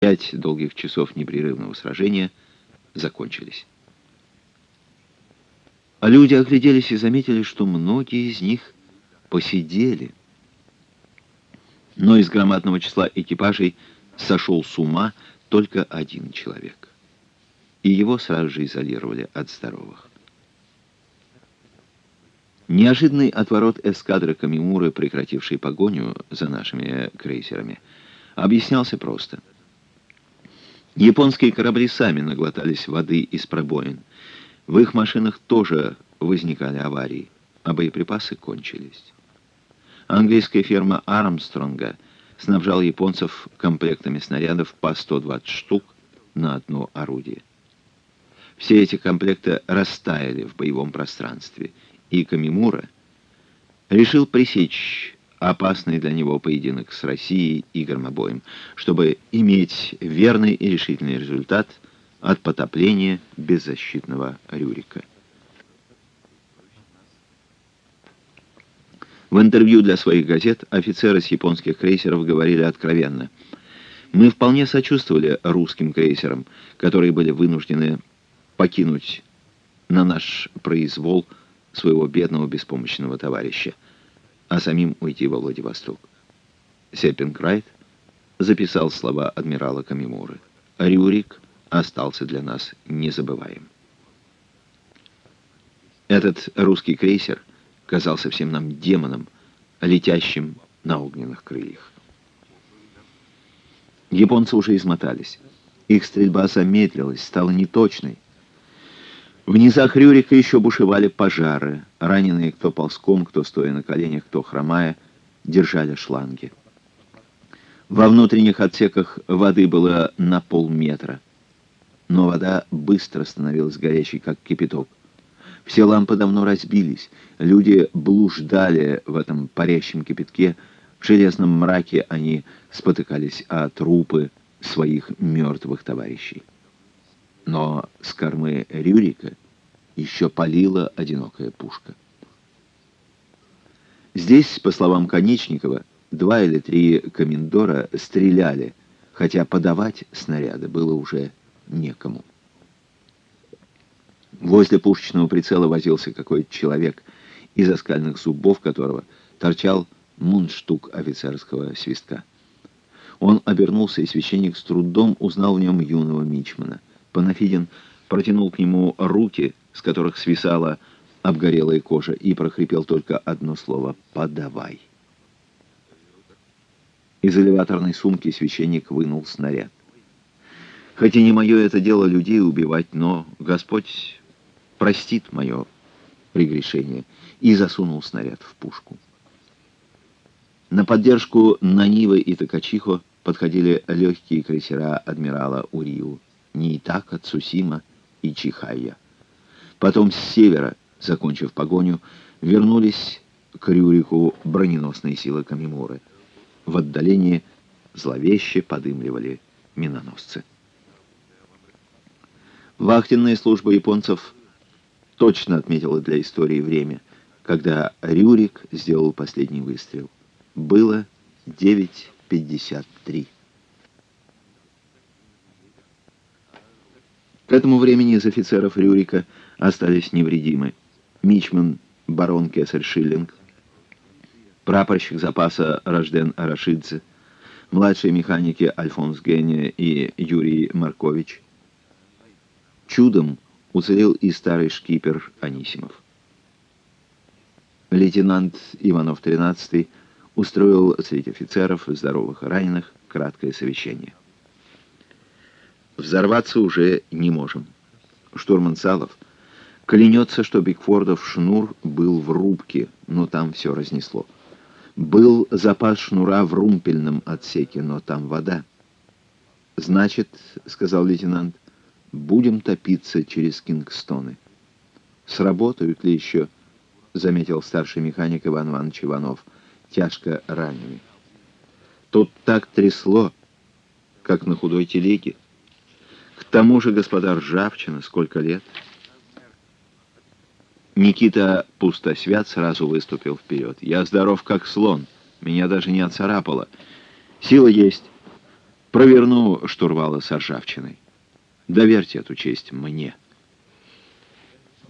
Пять долгих часов непрерывного сражения закончились. А люди огляделись и заметили, что многие из них посидели. Но из громадного числа экипажей сошел с ума только один человек. И его сразу же изолировали от здоровых. Неожиданный отворот эскадры Камимуры, прекратившей погоню за нашими крейсерами, объяснялся просто. Японские корабли сами наглотались воды из пробоин. В их машинах тоже возникали аварии, а боеприпасы кончились. Английская фирма Армстронга снабжала японцев комплектами снарядов по 120 штук на одно орудие. Все эти комплекты растаяли в боевом пространстве – и Камимура решил пресечь опасный для него поединок с Россией и Громобоем, чтобы иметь верный и решительный результат от потопления беззащитного Рюрика. В интервью для своих газет офицеры с японских крейсеров говорили откровенно. «Мы вполне сочувствовали русским крейсерам, которые были вынуждены покинуть на наш произвол своего бедного беспомощного товарища, а самим уйти во Владивосток. Сеппинкрайт записал слова адмирала Камимуры. «Рюрик остался для нас незабываем». Этот русский крейсер казался всем нам демоном, летящим на огненных крыльях. Японцы уже измотались. Их стрельба замедлилась, стала неточной. В низах Рюрика еще бушевали пожары. Раненые кто ползком, кто стоя на коленях, кто хромая, держали шланги. Во внутренних отсеках воды было на полметра. Но вода быстро становилась горячей, как кипяток. Все лампы давно разбились. Люди блуждали в этом парящем кипятке. В железном мраке они спотыкались о трупы своих мертвых товарищей. Но с кормы Рюрика еще палила одинокая пушка. Здесь, по словам Конечникова, два или три комендора стреляли, хотя подавать снаряды было уже некому. Возле пушечного прицела возился какой-то человек, из оскальных зубов которого торчал мундштук офицерского свистка. Он обернулся, и священник с трудом узнал в нем юного мичмана. Панафидин протянул к нему руки, с которых свисала обгорелая кожа, и прохрипел только одно слово «подавай». Из элеваторной сумки священник вынул снаряд. Хоть и не мое это дело людей убивать, но Господь простит мое прегрешение, и засунул снаряд в пушку. На поддержку Нанивы и Токачихо подходили легкие крейсера адмирала Уриу, Неитака, Цусима и Чихайя. Потом с севера, закончив погоню, вернулись к Рюрику броненосные силы Камимуры. В отдалении зловеще подымливали миноносцы. Вахтенная служба японцев точно отметила для истории время, когда Рюрик сделал последний выстрел. Было 9.53. К этому времени из офицеров Рюрика остались невредимы. Мичман барон Кесарь Шиллинг, прапорщик запаса Рожден Арашидзе, младшие механики Альфонс Гения и Юрий Маркович. Чудом уцелел и старый шкипер Анисимов. Лейтенант Иванов XIII устроил среди офицеров, здоровых раненых, краткое совещание. Взорваться уже не можем. Штурман Салов клянется, что Бигфордов шнур был в рубке, но там все разнесло. Был запас шнура в румпельном отсеке, но там вода. «Значит, — сказал лейтенант, — будем топиться через Кингстоны». «Сработают ли еще?» — заметил старший механик Иван Иванович Иванов, тяжко раненый. «Тут так трясло, как на худой телеге». Тому же, господа Ржавчина, сколько лет? Никита Пустосвят сразу выступил вперед. Я здоров, как слон. Меня даже не оцарапало. Сила есть. Проверну штурвалы с ржавчиной. Доверьте эту честь мне».